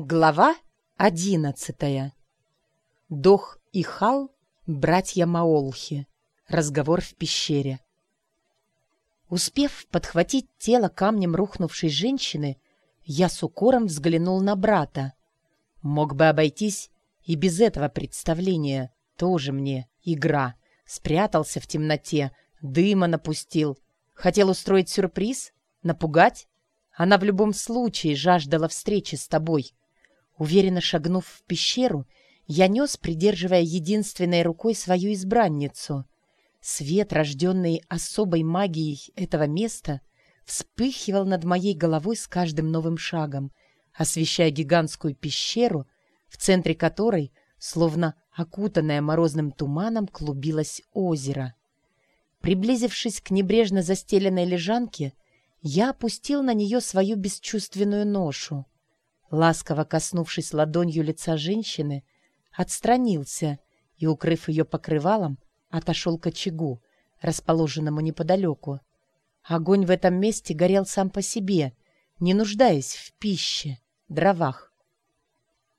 Глава одиннадцатая. Дох и Хал — братья Маолхи. Разговор в пещере. Успев подхватить тело камнем рухнувшей женщины, я с укором взглянул на брата. Мог бы обойтись и без этого представления. Тоже мне игра. Спрятался в темноте, дыма напустил. Хотел устроить сюрприз? Напугать? Она в любом случае жаждала встречи с тобой. Уверенно шагнув в пещеру, я нес, придерживая единственной рукой свою избранницу. Свет, рожденный особой магией этого места, вспыхивал над моей головой с каждым новым шагом, освещая гигантскую пещеру, в центре которой, словно окутанное морозным туманом, клубилось озеро. Приблизившись к небрежно застеленной лежанке, я опустил на нее свою бесчувственную ношу. Ласково коснувшись ладонью лица женщины, отстранился и, укрыв ее покрывалом, отошел к очагу, расположенному неподалеку. Огонь в этом месте горел сам по себе, не нуждаясь в пище, дровах.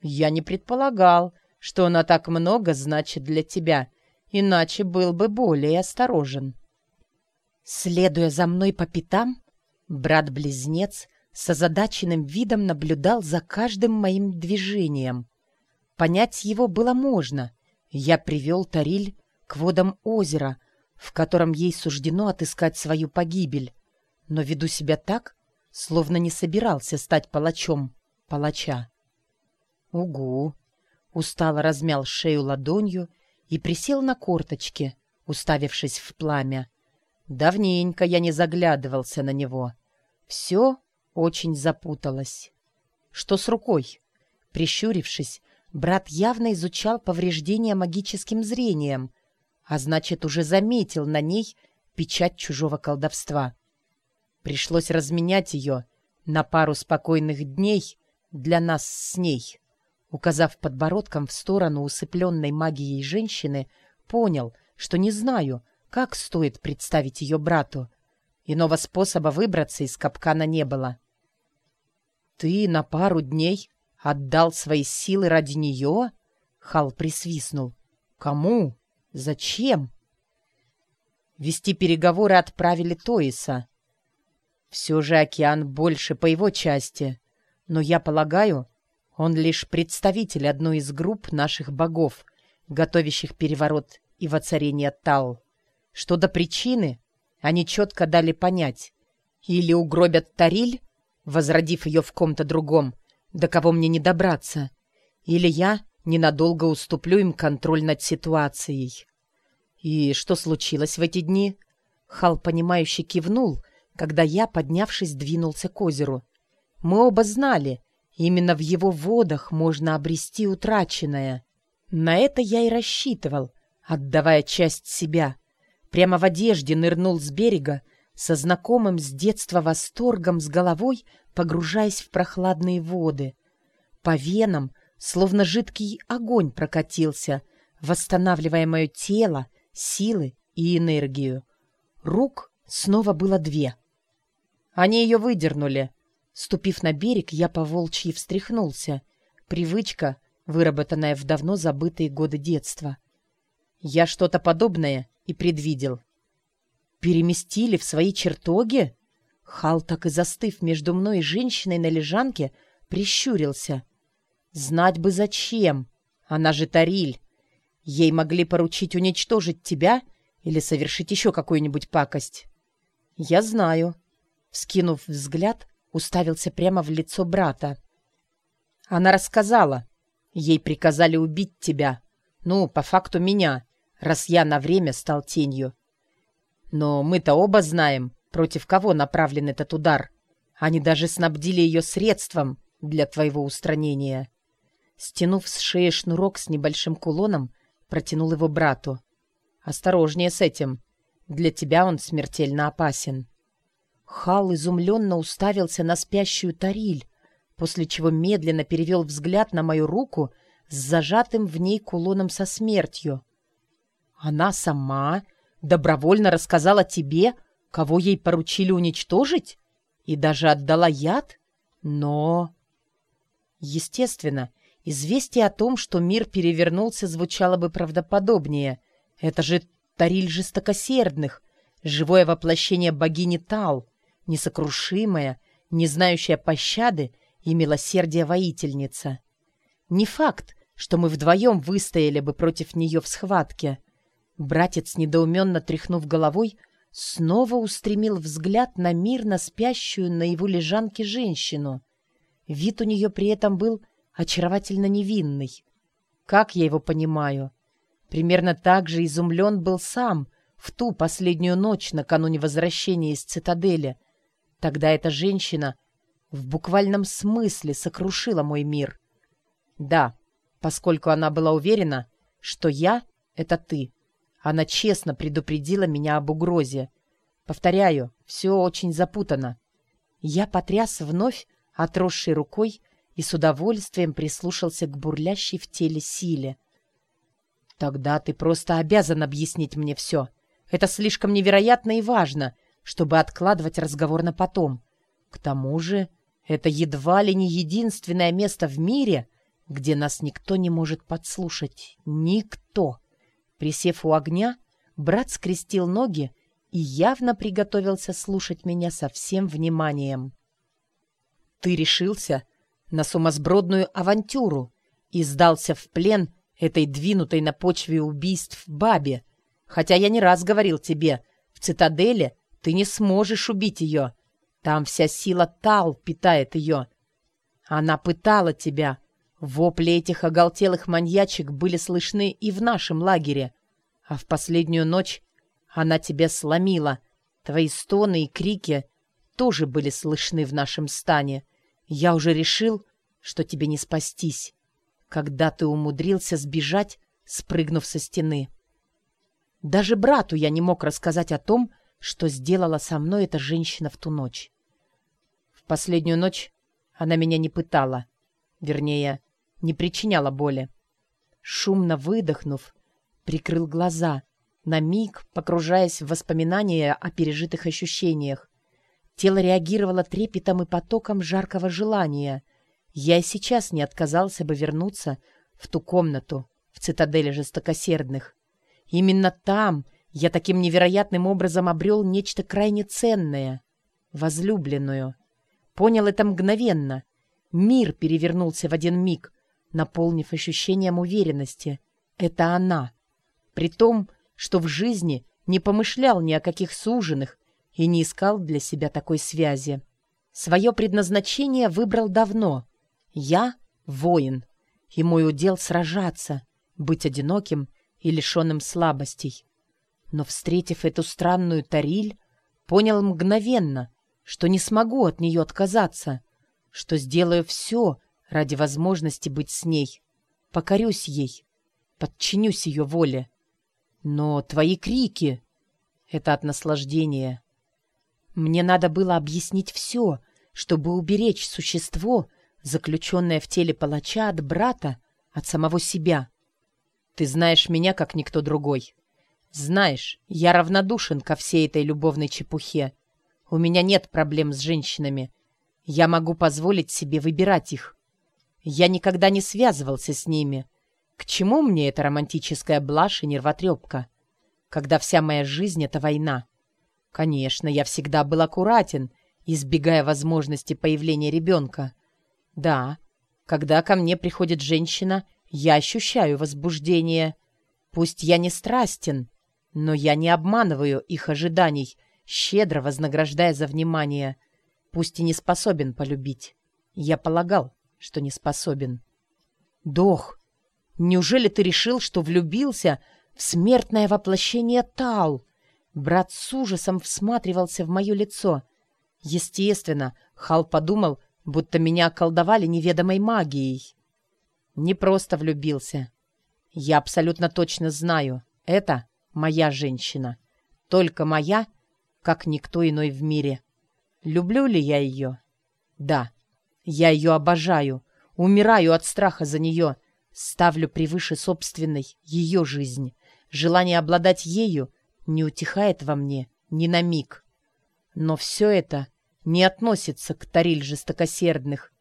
«Я не предполагал, что она так много значит для тебя, иначе был бы более осторожен». Следуя за мной по пятам, брат-близнец с озадаченным видом наблюдал за каждым моим движением. Понять его было можно. Я привел Тариль к водам озера, в котором ей суждено отыскать свою погибель, но веду себя так, словно не собирался стать палачом палача. «Угу!» — устало размял шею ладонью и присел на корточки, уставившись в пламя. Давненько я не заглядывался на него. Все очень запуталась. Что с рукой? Прищурившись, брат явно изучал повреждения магическим зрением, а значит, уже заметил на ней печать чужого колдовства. Пришлось разменять ее на пару спокойных дней для нас с ней. Указав подбородком в сторону усыпленной магией женщины, понял, что не знаю, как стоит представить ее брату. Иного способа выбраться из капкана не было. «Ты на пару дней отдал свои силы ради нее?» Хал присвистнул. «Кому? Зачем?» Вести переговоры отправили Тоиса. Все же океан больше по его части. Но я полагаю, он лишь представитель одной из групп наших богов, готовящих переворот и воцарение Тал. Что до причины, они четко дали понять. Или угробят Тариль, возродив ее в ком-то другом, до кого мне не добраться, или я ненадолго уступлю им контроль над ситуацией. И что случилось в эти дни? Хал, понимающе кивнул, когда я, поднявшись, двинулся к озеру. Мы оба знали, именно в его водах можно обрести утраченное. На это я и рассчитывал, отдавая часть себя. Прямо в одежде нырнул с берега, со знакомым с детства восторгом с головой, погружаясь в прохладные воды. По венам, словно жидкий огонь прокатился, восстанавливая мое тело, силы и энергию. Рук снова было две. Они ее выдернули. Ступив на берег, я по волчьи встряхнулся. Привычка, выработанная в давно забытые годы детства. Я что-то подобное и предвидел. Переместили в свои чертоги? Хал, так и застыв между мной и женщиной на лежанке, прищурился. Знать бы зачем. Она же Тариль. Ей могли поручить уничтожить тебя или совершить еще какую-нибудь пакость. Я знаю. Вскинув взгляд, уставился прямо в лицо брата. Она рассказала. Ей приказали убить тебя. Ну, по факту меня, раз я на время стал тенью. Но мы-то оба знаем, против кого направлен этот удар. Они даже снабдили ее средством для твоего устранения. Стянув с шеи шнурок с небольшим кулоном, протянул его брату. «Осторожнее с этим. Для тебя он смертельно опасен». Хал изумленно уставился на спящую Тариль, после чего медленно перевел взгляд на мою руку с зажатым в ней кулоном со смертью. «Она сама добровольно рассказала тебе, кого ей поручили уничтожить? И даже отдала яд? Но... Естественно, известие о том, что мир перевернулся, звучало бы правдоподобнее. Это же Тариль жестокосердных, живое воплощение богини Тал, несокрушимая, не знающая пощады и милосердия воительница. Не факт, что мы вдвоем выстояли бы против нее в схватке. Братец, недоуменно тряхнув головой, снова устремил взгляд на мирно спящую на его лежанке женщину. Вид у нее при этом был очаровательно невинный. Как я его понимаю? Примерно так же изумлен был сам в ту последнюю ночь накануне возвращения из цитадели. Тогда эта женщина в буквальном смысле сокрушила мой мир. Да, поскольку она была уверена, что я — это ты. Она честно предупредила меня об угрозе. Повторяю, все очень запутано. Я потряс вновь отросшей рукой и с удовольствием прислушался к бурлящей в теле силе. «Тогда ты просто обязан объяснить мне все. Это слишком невероятно и важно, чтобы откладывать разговор на потом. К тому же это едва ли не единственное место в мире, где нас никто не может подслушать. Никто!» Присев у огня, брат скрестил ноги и явно приготовился слушать меня со всем вниманием. «Ты решился на сумасбродную авантюру и сдался в плен этой двинутой на почве убийств бабе, хотя я не раз говорил тебе, в цитадели ты не сможешь убить ее, там вся сила Тал питает ее. Она пытала тебя, Вопли этих оголтелых маньячек были слышны и в нашем лагере. А в последнюю ночь она тебя сломила. Твои стоны и крики тоже были слышны в нашем стане. Я уже решил, что тебе не спастись, когда ты умудрился сбежать, спрыгнув со стены. Даже брату я не мог рассказать о том, что сделала со мной эта женщина в ту ночь. В последнюю ночь она меня не пытала. Вернее, не причиняла боли. Шумно выдохнув, прикрыл глаза, на миг погружаясь в воспоминания о пережитых ощущениях. Тело реагировало трепетом и потоком жаркого желания. Я и сейчас не отказался бы вернуться в ту комнату, в цитадели жестокосердных. Именно там я таким невероятным образом обрел нечто крайне ценное — возлюбленную. Понял это мгновенно. Мир перевернулся в один миг — наполнив ощущением уверенности. Это она. При том, что в жизни не помышлял ни о каких суженых и не искал для себя такой связи. Свое предназначение выбрал давно. Я — воин, и мой удел сражаться, быть одиноким и лишенным слабостей. Но, встретив эту странную Тариль, понял мгновенно, что не смогу от нее отказаться, что сделаю все, ради возможности быть с ней. Покорюсь ей, подчинюсь ее воле. Но твои крики — это от наслаждения. Мне надо было объяснить все, чтобы уберечь существо, заключенное в теле палача от брата, от самого себя. Ты знаешь меня, как никто другой. Знаешь, я равнодушен ко всей этой любовной чепухе. У меня нет проблем с женщинами. Я могу позволить себе выбирать их. Я никогда не связывался с ними. К чему мне эта романтическая блажь и нервотрепка, когда вся моя жизнь — это война? Конечно, я всегда был аккуратен, избегая возможности появления ребенка. Да, когда ко мне приходит женщина, я ощущаю возбуждение. Пусть я не страстен, но я не обманываю их ожиданий, щедро вознаграждая за внимание. Пусть и не способен полюбить. Я полагал, что не способен. Дох, неужели ты решил, что влюбился в смертное воплощение Тал? Брат с ужасом всматривался в мое лицо. Естественно, Хал подумал, будто меня околдовали неведомой магией. Не просто влюбился. Я абсолютно точно знаю, это моя женщина. Только моя, как никто иной в мире. Люблю ли я ее? Да. Я ее обожаю, умираю от страха за нее, ставлю превыше собственной ее жизнь. Желание обладать ею не утихает во мне ни на миг. Но все это не относится к Тариль жестокосердных.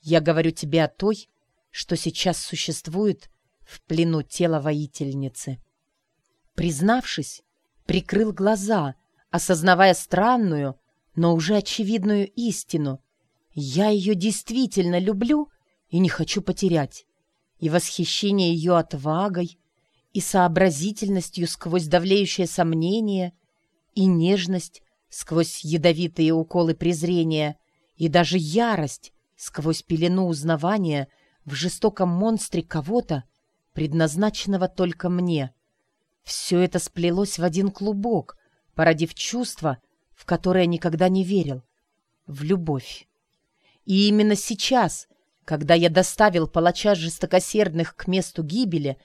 Я говорю тебе о той, что сейчас существует в плену тела воительницы. Признавшись, прикрыл глаза, осознавая странную, но уже очевидную истину. Я ее действительно люблю и не хочу потерять. И восхищение ее отвагой, и сообразительностью сквозь давлеющее сомнение, и нежность сквозь ядовитые уколы презрения, и даже ярость сквозь пелену узнавания в жестоком монстре кого-то, предназначенного только мне. Все это сплелось в один клубок, породив чувство, в которое никогда не верил — в любовь. И именно сейчас, когда я доставил палача жестокосердных к месту гибели,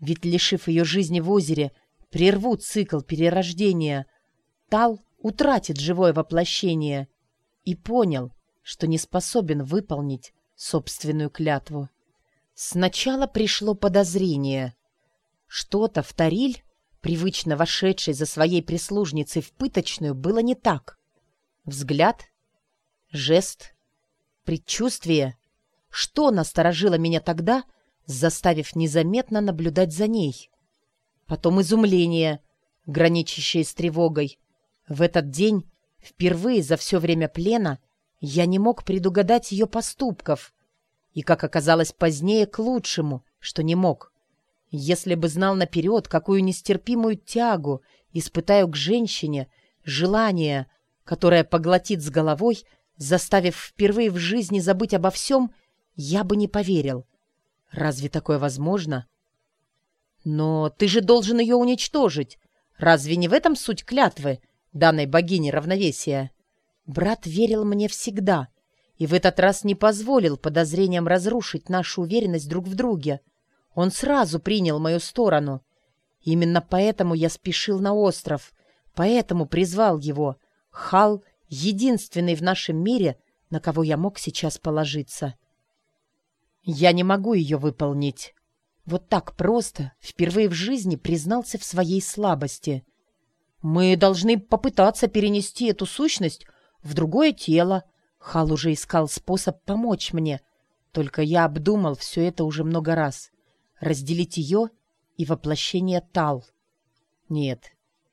ведь, лишив ее жизни в озере, прерву цикл перерождения, Тал утратит живое воплощение и понял, что не способен выполнить собственную клятву. Сначала пришло подозрение. Что-то в Тариль, привычно вошедшей за своей прислужницей в пыточную, было не так. Взгляд, жест, предчувствие. Что насторожило меня тогда, заставив незаметно наблюдать за ней? Потом изумление, граничащее с тревогой. В этот день, впервые за все время плена, я не мог предугадать ее поступков. И, как оказалось позднее, к лучшему, что не мог. Если бы знал наперед, какую нестерпимую тягу испытаю к женщине, желание, которое поглотит с головой, заставив впервые в жизни забыть обо всем, я бы не поверил. Разве такое возможно? Но ты же должен ее уничтожить. Разве не в этом суть клятвы, данной богине равновесия? Брат верил мне всегда и в этот раз не позволил подозрениям разрушить нашу уверенность друг в друге. Он сразу принял мою сторону. Именно поэтому я спешил на остров, поэтому призвал его. Хал — единственный в нашем мире, на кого я мог сейчас положиться. Я не могу ее выполнить. Вот так просто, впервые в жизни признался в своей слабости. Мы должны попытаться перенести эту сущность в другое тело. Хал уже искал способ помочь мне. Только я обдумал все это уже много раз. Разделить ее и воплощение Тал. Нет,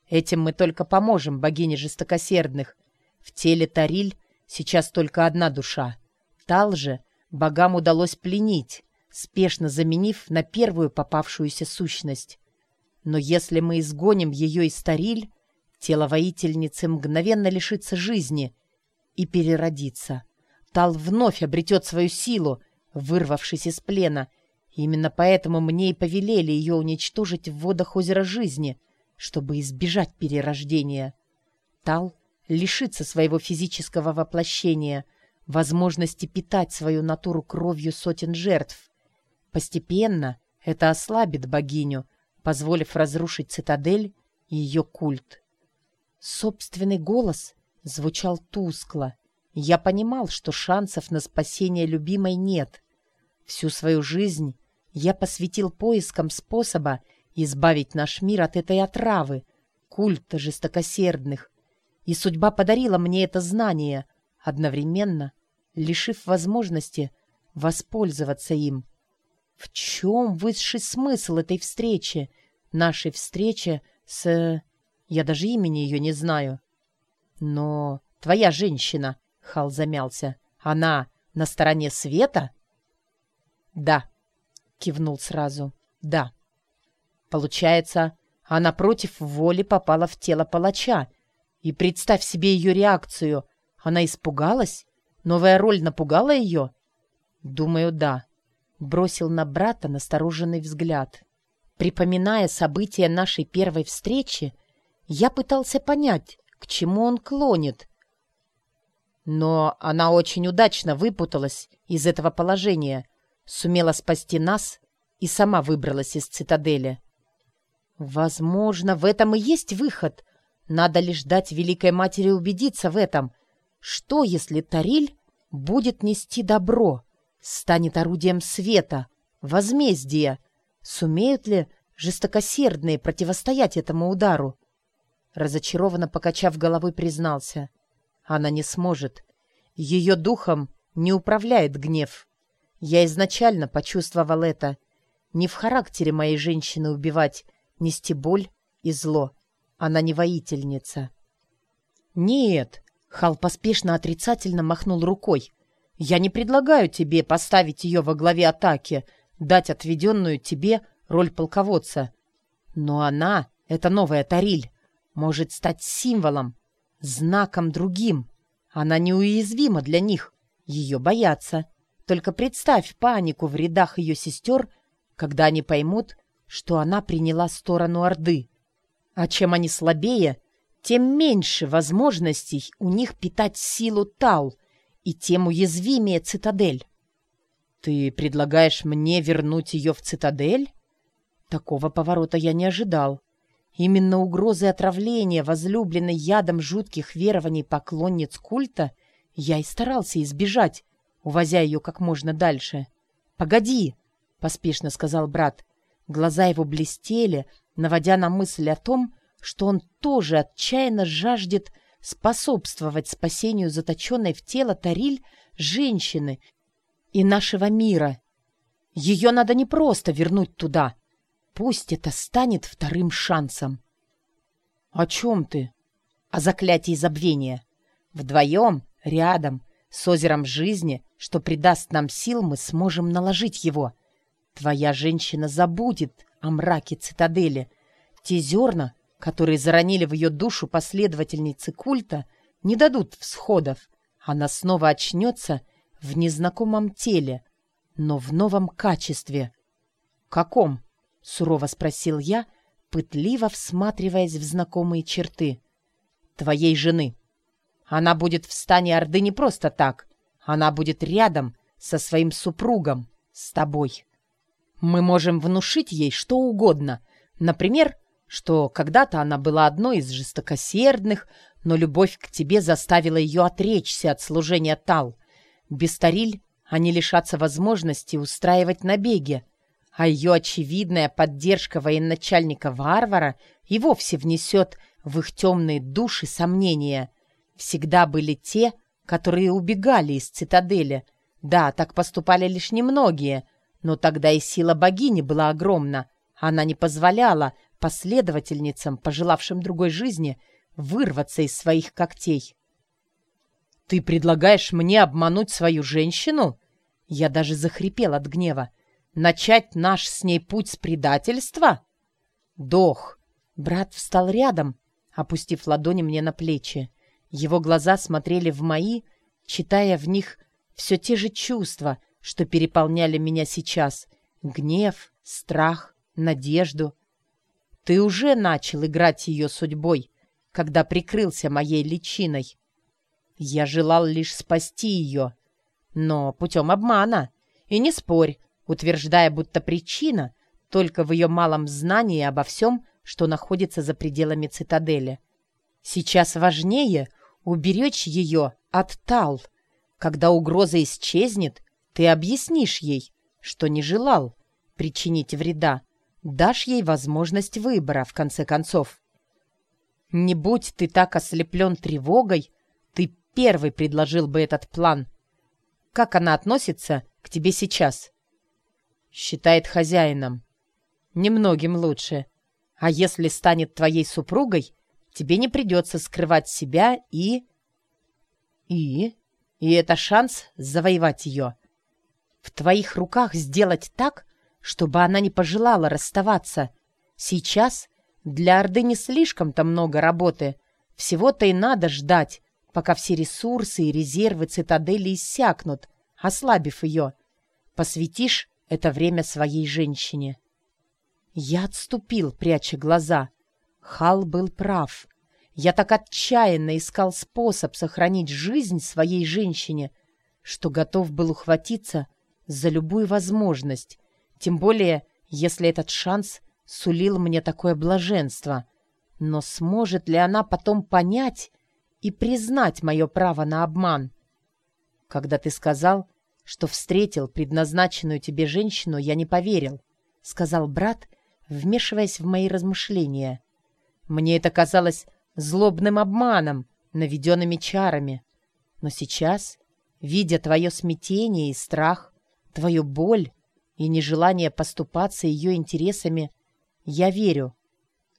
этим мы только поможем богине жестокосердных. В теле Тариль сейчас только одна душа. Тал же богам удалось пленить, спешно заменив на первую попавшуюся сущность. Но если мы изгоним ее из Тариль, тело воительницы мгновенно лишится жизни и переродится. Тал вновь обретет свою силу, вырвавшись из плена. Именно поэтому мне и повелели ее уничтожить в водах озера жизни, чтобы избежать перерождения. Тал лишится своего физического воплощения, возможности питать свою натуру кровью сотен жертв. Постепенно это ослабит богиню, позволив разрушить цитадель и ее культ. Собственный голос звучал тускло. Я понимал, что шансов на спасение любимой нет. Всю свою жизнь я посвятил поискам способа избавить наш мир от этой отравы, культа жестокосердных. И судьба подарила мне это знание, одновременно лишив возможности воспользоваться им. В чем высший смысл этой встречи, нашей встречи с... Я даже имени ее не знаю. Но твоя женщина, — Хал замялся, — она на стороне света? Да, — кивнул сразу, — да. Получается, она против воли попала в тело палача. И представь себе ее реакцию. Она испугалась? Новая роль напугала ее? Думаю, да. Бросил на брата настороженный взгляд. Припоминая события нашей первой встречи, я пытался понять, к чему он клонит. Но она очень удачно выпуталась из этого положения, сумела спасти нас и сама выбралась из цитадели. Возможно, в этом и есть выход. Надо лишь дать Великой Матери убедиться в этом. Что, если Тариль будет нести добро, станет орудием света, возмездия? Сумеют ли жестокосердные противостоять этому удару? Разочарованно покачав головой, признался. Она не сможет. Ее духом не управляет гнев. Я изначально почувствовал это. Не в характере моей женщины убивать, нести боль и зло. Она не воительница. «Нет», — Хал поспешно отрицательно махнул рукой. «Я не предлагаю тебе поставить ее во главе атаки, дать отведенную тебе роль полководца. Но она, эта новая Тариль, может стать символом, знаком другим. Она неуязвима для них, ее боятся. Только представь панику в рядах ее сестер, когда они поймут, что она приняла сторону Орды. А чем они слабее, тем меньше возможностей у них питать силу Тал, и тем уязвимее цитадель. «Ты предлагаешь мне вернуть ее в цитадель?» Такого поворота я не ожидал. Именно угрозы отравления, возлюбленной ядом жутких верований поклонниц культа, я и старался избежать, увозя ее как можно дальше. «Погоди!» — поспешно сказал брат. Глаза его блестели, наводя на мысль о том, что он тоже отчаянно жаждет способствовать спасению заточенной в тело Тариль женщины и нашего мира. Ее надо не просто вернуть туда. Пусть это станет вторым шансом. — О чем ты? — О заклятии забвения. Вдвоем, рядом, с озером жизни, что придаст нам сил, мы сможем наложить его. Твоя женщина забудет о мраке цитадели. Те зерна, которые заронили в ее душу последовательницы культа, не дадут всходов. Она снова очнется в незнакомом теле, но в новом качестве. «Каком?» — сурово спросил я, пытливо всматриваясь в знакомые черты. «Твоей жены. Она будет в стане Орды не просто так. Она будет рядом со своим супругом, с тобой. Мы можем внушить ей что угодно. Например, что когда-то она была одной из жестокосердных, но любовь к тебе заставила ее отречься от служения Тал. Без Тариль они лишатся возможности устраивать набеги, а ее очевидная поддержка военачальника-варвара и вовсе внесет в их темные души сомнения. Всегда были те, которые убегали из цитадели. Да, так поступали лишь немногие, но тогда и сила богини была огромна. Она не позволяла последовательницам, пожелавшим другой жизни, вырваться из своих когтей. «Ты предлагаешь мне обмануть свою женщину?» Я даже захрипел от гнева. «Начать наш с ней путь с предательства?» «Дох!» Брат встал рядом, опустив ладони мне на плечи. Его глаза смотрели в мои, читая в них все те же чувства, что переполняли меня сейчас. Гнев, страх, надежду. Ты уже начал играть ее судьбой, когда прикрылся моей личиной. Я желал лишь спасти ее, но путем обмана. И не спорь, утверждая, будто причина только в ее малом знании обо всем, что находится за пределами цитадели. Сейчас важнее уберечь ее от Тал. Когда угроза исчезнет, ты объяснишь ей, что не желал причинить вреда, дашь ей возможность выбора, в конце концов. Не будь ты так ослеплен тревогой, ты первый предложил бы этот план. Как она относится к тебе сейчас? Считает хозяином. Немногим лучше. А если станет твоей супругой, тебе не придется скрывать себя и... И? И это шанс завоевать ее. В твоих руках сделать так, чтобы она не пожелала расставаться. Сейчас для Орды не слишком-то много работы. Всего-то и надо ждать, пока все ресурсы и резервы цитадели иссякнут, ослабив ее. Посвятишь это время своей женщине. Я отступил, пряча глаза. Хал был прав. Я так отчаянно искал способ сохранить жизнь своей женщине, что готов был ухватиться за любую возможность, тем более, если этот шанс сулил мне такое блаженство. Но сможет ли она потом понять и признать мое право на обман? Когда ты сказал, что встретил предназначенную тебе женщину, я не поверил, — сказал брат, вмешиваясь в мои размышления. Мне это казалось злобным обманом, наведенными чарами. Но сейчас видя твое смятение и страх, твою боль и нежелание поступаться ее интересами, я верю,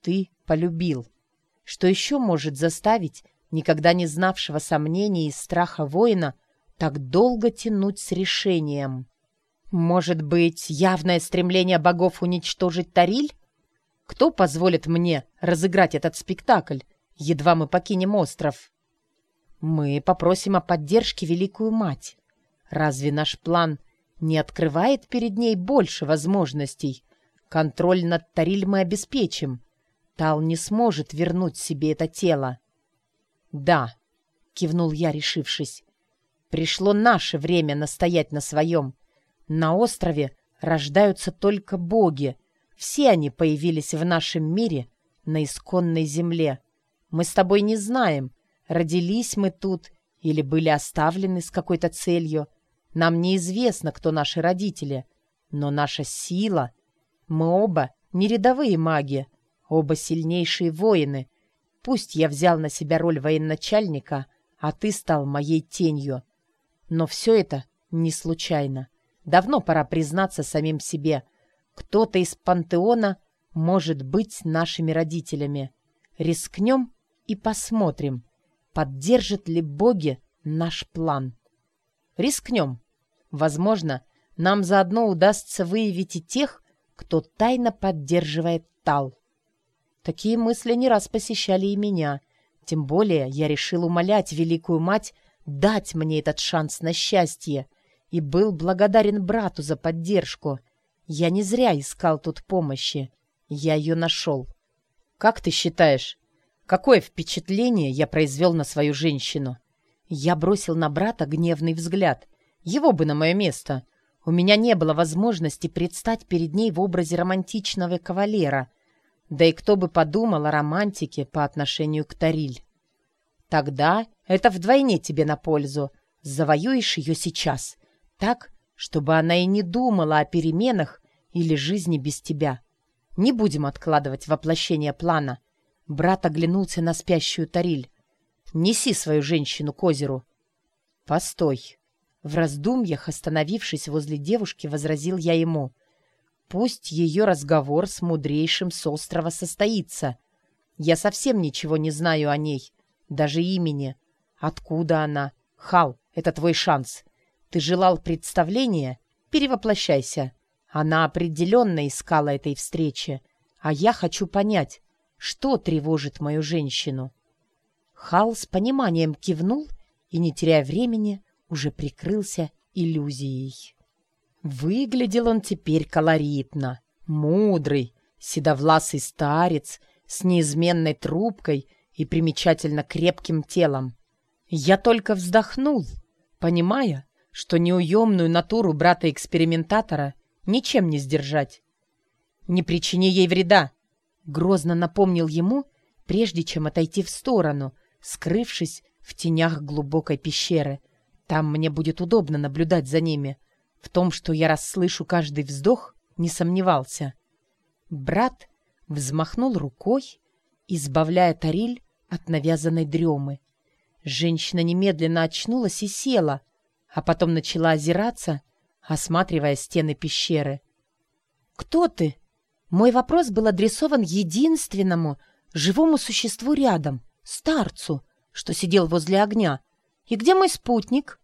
ты полюбил. Что еще может заставить никогда не знавшего сомнений и страха воина так долго тянуть с решением? Может быть, явное стремление богов уничтожить Тариль? Кто позволит мне разыграть этот спектакль, едва мы покинем остров? Мы попросим о поддержке Великую Мать. Разве наш план не открывает перед ней больше возможностей? Контроль над Тариль мы обеспечим. Тал не сможет вернуть себе это тело. «Да», — кивнул я, решившись, — «пришло наше время настоять на своем. На острове рождаются только боги. Все они появились в нашем мире, на исконной земле. Мы с тобой не знаем, родились мы тут или были оставлены с какой-то целью. Нам неизвестно, кто наши родители, но наша сила... Мы оба не рядовые маги, оба сильнейшие воины. Пусть я взял на себя роль военачальника, а ты стал моей тенью. Но все это не случайно. Давно пора признаться самим себе. Кто-то из пантеона может быть нашими родителями. Рискнем и посмотрим, поддержат ли боги наш план. Рискнем. Возможно, нам заодно удастся выявить и тех, кто тайно поддерживает Тал. Такие мысли не раз посещали и меня. Тем более я решил умолять Великую Мать дать мне этот шанс на счастье и был благодарен брату за поддержку. Я не зря искал тут помощи. Я ее нашел. Как ты считаешь, какое впечатление я произвел на свою женщину? Я бросил на брата гневный взгляд. Его бы на мое место. У меня не было возможности предстать перед ней в образе романтичного кавалера. Да и кто бы подумал о романтике по отношению к Тариль. Тогда это вдвойне тебе на пользу. Завоюешь ее сейчас. Так, чтобы она и не думала о переменах или жизни без тебя. Не будем откладывать воплощение плана. Брат оглянулся на спящую Тариль. Неси свою женщину к озеру. Постой. В раздумьях, остановившись возле девушки, возразил я ему. Пусть ее разговор с мудрейшим с острова состоится. Я совсем ничего не знаю о ней, даже имени. Откуда она? Хал, это твой шанс. Ты желал представления? Перевоплощайся. Она определенно искала этой встречи, а я хочу понять, что тревожит мою женщину. Хал с пониманием кивнул и, не теряя времени, уже прикрылся иллюзией. Выглядел он теперь колоритно, мудрый, седовласый старец с неизменной трубкой и примечательно крепким телом. Я только вздохнул, понимая, что неуемную натуру брата-экспериментатора ничем не сдержать. «Не причини ей вреда!» — грозно напомнил ему, прежде чем отойти в сторону, скрывшись в тенях глубокой пещеры. Там мне будет удобно наблюдать за ними. В том, что я расслышу каждый вздох, не сомневался. Брат взмахнул рукой, избавляя Тариль от навязанной дремы. Женщина немедленно очнулась и села — а потом начала озираться, осматривая стены пещеры. «Кто ты?» Мой вопрос был адресован единственному живому существу рядом, старцу, что сидел возле огня. «И где мой спутник?»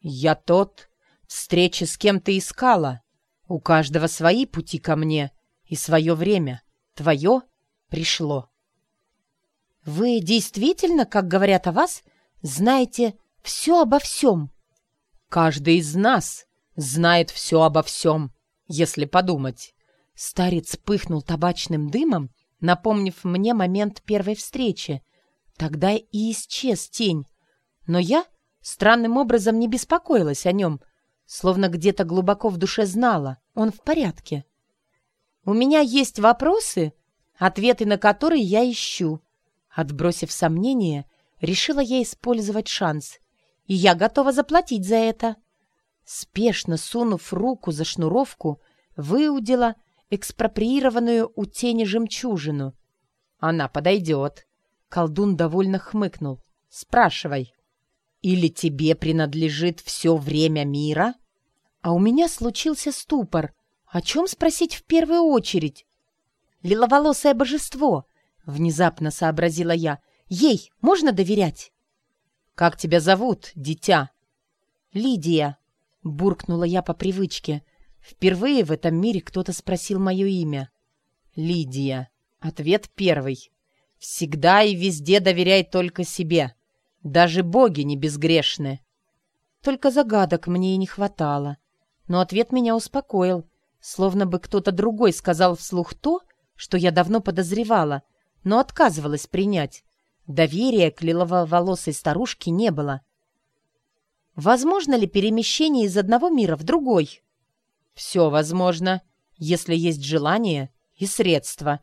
«Я тот. Встречи с кем ты искала. У каждого свои пути ко мне и свое время. Твое пришло». «Вы действительно, как говорят о вас, знаете все обо всем?» Каждый из нас знает все обо всем, если подумать. Старец пыхнул табачным дымом, напомнив мне момент первой встречи. Тогда и исчез тень. Но я странным образом не беспокоилась о нем, словно где-то глубоко в душе знала, он в порядке. У меня есть вопросы, ответы на которые я ищу. Отбросив сомнения, решила я использовать шанс и я готова заплатить за это». Спешно сунув руку за шнуровку, выудила экспроприированную у тени жемчужину. «Она подойдет». Колдун довольно хмыкнул. «Спрашивай». Или тебе принадлежит все время мира? А у меня случился ступор. О чем спросить в первую очередь? Лиловолосое божество, внезапно сообразила я. Ей можно доверять? Как тебя зовут, дитя? Лидия, буркнула я по привычке. Впервые в этом мире кто-то спросил мое имя. Лидия. Ответ первый. Всегда и везде доверяй только себе. Даже боги не безгрешны. Только загадок мне и не хватало. Но ответ меня успокоил, словно бы кто-то другой сказал вслух то, что я давно подозревала, но отказывалась принять. Доверия к лиловолосой старушке не было. Возможно ли перемещение из одного мира в другой? Все возможно, если есть желание и средства,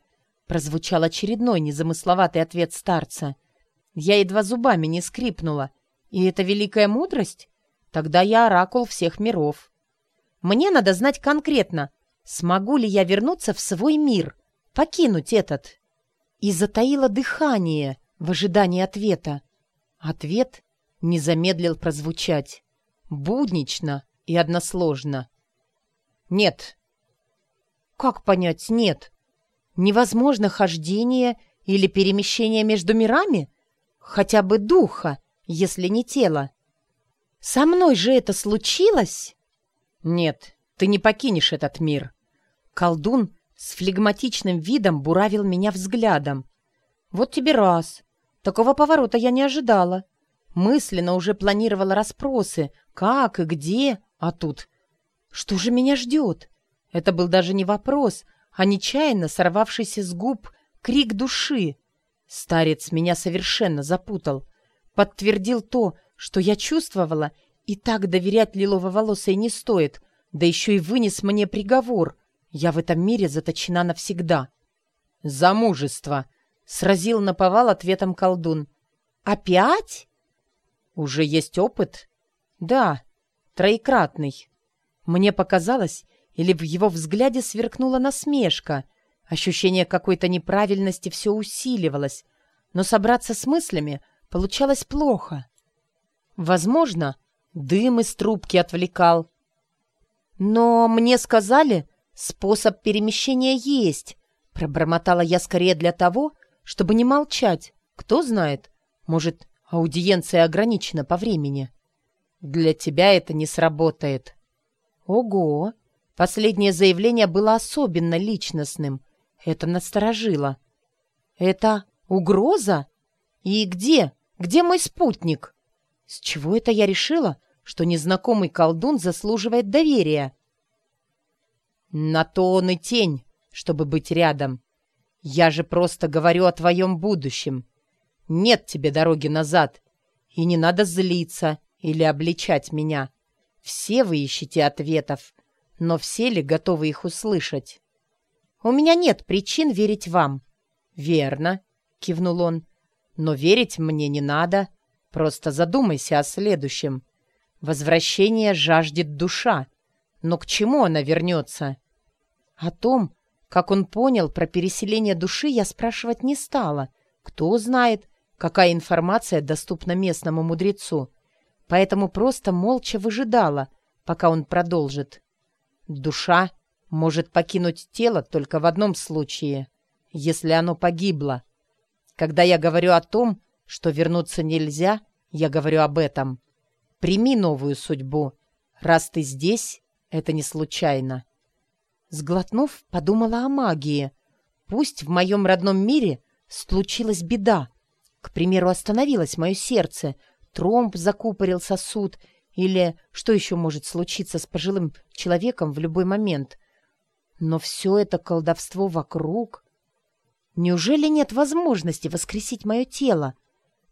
прозвучал очередной незамысловатый ответ старца. Я едва зубами не скрипнула. И это великая мудрость? Тогда я оракул всех миров. Мне надо знать конкретно, смогу ли я вернуться в свой мир, покинуть этот. И затаило дыхание в ожидании ответа. Ответ не замедлил прозвучать. Буднично и односложно. «Нет». «Как понять «нет»? Невозможно хождение или перемещение между мирами?» Хотя бы духа, если не тело. Со мной же это случилось? Нет, ты не покинешь этот мир. Колдун с флегматичным видом буравил меня взглядом. Вот тебе раз. Такого поворота я не ожидала. Мысленно уже планировала расспросы, как и где, а тут... Что же меня ждет? Это был даже не вопрос, а нечаянно сорвавшийся с губ крик души. Старец меня совершенно запутал. Подтвердил то, что я чувствовала, и так доверять лилово-волосой не стоит, да еще и вынес мне приговор. Я в этом мире заточена навсегда. «Замужество!» — сразил наповал ответом колдун. «Опять?» «Уже есть опыт?» «Да, троекратный». Мне показалось, или в его взгляде сверкнула насмешка, Ощущение какой-то неправильности все усиливалось, но собраться с мыслями получалось плохо. Возможно, дым из трубки отвлекал. «Но мне сказали, способ перемещения есть», — пробормотала я скорее для того, чтобы не молчать. Кто знает, может, аудиенция ограничена по времени. Для тебя это не сработает. Ого! Последнее заявление было особенно личностным — это насторожило. «Это угроза? И где? Где мой спутник?» «С чего это я решила, что незнакомый колдун заслуживает доверия?» «На то он и тень, чтобы быть рядом. Я же просто говорю о твоем будущем. Нет тебе дороги назад, и не надо злиться или обличать меня. Все вы ищете ответов, но все ли готовы их услышать?» У меня нет причин верить вам». «Верно», — кивнул он. «Но верить мне не надо. Просто задумайся о следующем. Возвращение жаждет душа. Но к чему она вернется?» О том, как он понял про переселение души, я спрашивать не стала. Кто знает, какая информация доступна местному мудрецу. Поэтому просто молча выжидала, пока он продолжит. Душа может покинуть тело только в одном случае, если оно погибло. Когда я говорю о том, что вернуться нельзя, я говорю об этом. Прими новую судьбу. Раз ты здесь, это не случайно. Сглотнув, подумала о магии. Пусть в моем родном мире случилась беда. К примеру, остановилось мое сердце, тромб закупорил сосуд, или что еще может случиться с пожилым человеком в любой момент. Но все это колдовство вокруг... Неужели нет возможности воскресить мое тело?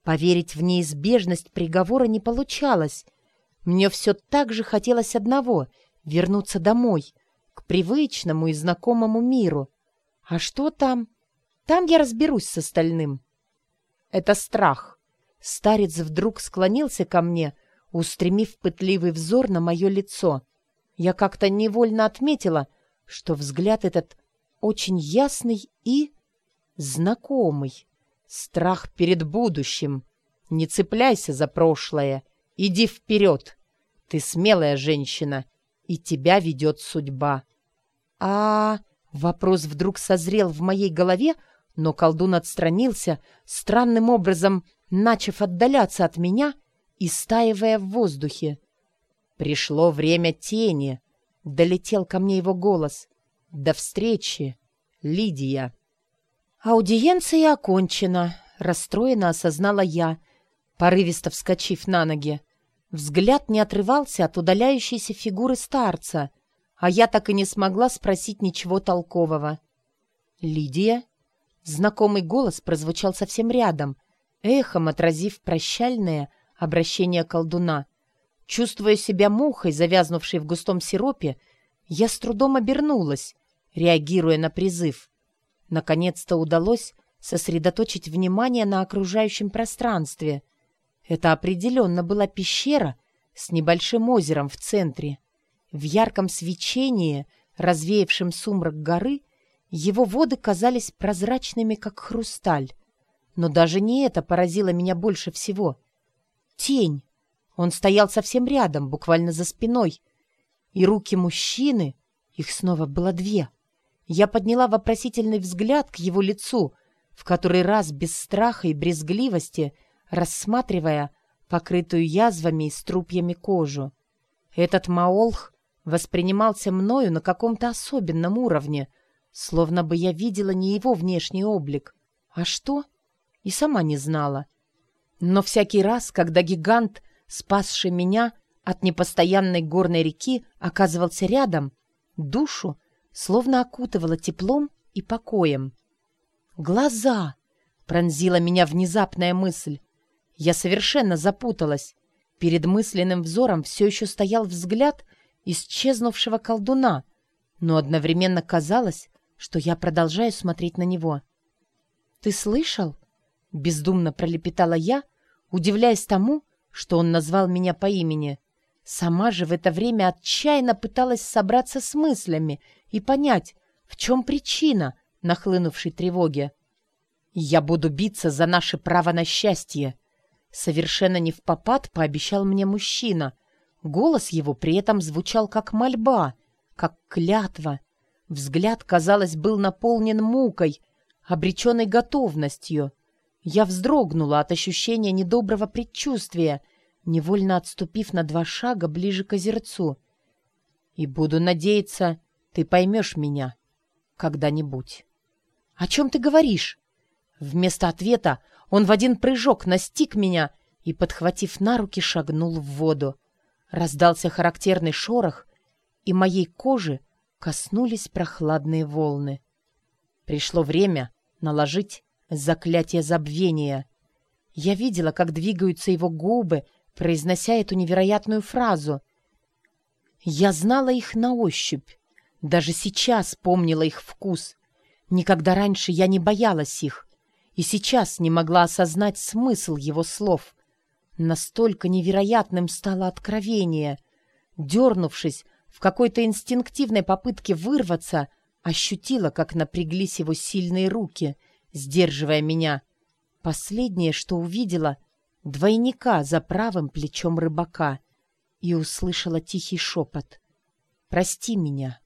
Поверить в неизбежность приговора не получалось. Мне все так же хотелось одного — вернуться домой, к привычному и знакомому миру. А что там? Там я разберусь с остальным. Это страх. Старец вдруг склонился ко мне, устремив пытливый взор на мое лицо. Я как-то невольно отметила — что взгляд этот очень ясный и знакомый. Страх перед будущим. Не цепляйся за прошлое Иди вперед. Ты смелая женщина, и тебя ведет судьба. А, вопрос вдруг созрел в моей голове, но колдун отстранился, странным образом начав отдаляться от меня и стаивая в воздухе. Пришло время тени. Долетел ко мне его голос. До встречи, Лидия. Аудиенция окончена, расстроенно осознала я, порывисто вскочив на ноги. Взгляд не отрывался от удаляющейся фигуры старца, а я так и не смогла спросить ничего толкового. «Лидия?» Знакомый голос прозвучал совсем рядом, эхом отразив прощальное обращение колдуна. Чувствуя себя мухой, завязнувшей в густом сиропе, я с трудом обернулась, реагируя на призыв. Наконец-то удалось сосредоточить внимание на окружающем пространстве. Это определенно была пещера с небольшим озером в центре. В ярком свечении, развеявшем сумрак горы, его воды казались прозрачными, как хрусталь. Но даже не это поразило меня больше всего. Тень. Он стоял совсем рядом, буквально за спиной. И руки мужчины, их снова было две. Я подняла вопросительный взгляд к его лицу, в который раз без страха и брезгливости — рассматривая покрытую язвами и струпьями кожу. Этот маолх воспринимался мною на каком-то особенном уровне, словно бы я видела не его внешний облик. А что? И сама не знала. Но всякий раз, когда гигант, спасший меня от непостоянной горной реки, оказывался рядом, душу словно окутывало теплом и покоем. «Глаза!» — пронзила меня внезапная мысль. Я совершенно запуталась. Перед мысленным взором все еще стоял взгляд исчезнувшего колдуна, но одновременно казалось, что я продолжаю смотреть на него. «Ты слышал?» — бездумно пролепетала я, удивляясь тому, что он назвал меня по имени. Сама же в это время отчаянно пыталась собраться с мыслями и понять, в чем причина нахлынувшей тревоги. «Я буду биться за наше право на счастье», Совершенно не в попад пообещал мне мужчина. Голос его при этом звучал как мольба, как клятва. Взгляд, казалось, был наполнен мукой, обреченной готовностью. Я вздрогнула от ощущения недоброго предчувствия, невольно отступив на два шага ближе к озерцу. И буду надеяться, ты поймешь меня когда-нибудь. — О чем ты говоришь? Вместо ответа он в один прыжок настиг меня и, подхватив на руки, шагнул в воду. Раздался характерный шорох, и моей кожи коснулись прохладные волны. Пришло время наложить заклятие забвения. Я видела, как двигаются его губы, произнося эту невероятную фразу. Я знала их на ощупь. Даже сейчас помнила их вкус. Никогда раньше я не боялась их и сейчас не могла осознать смысл его слов. Настолько невероятным стало откровение. Дернувшись в какой-то инстинктивной попытке вырваться, ощутила, как напряглись его сильные руки, сдерживая меня. Последнее, что увидела — двойника за правым плечом рыбака и услышала тихий шепот. «Прости меня».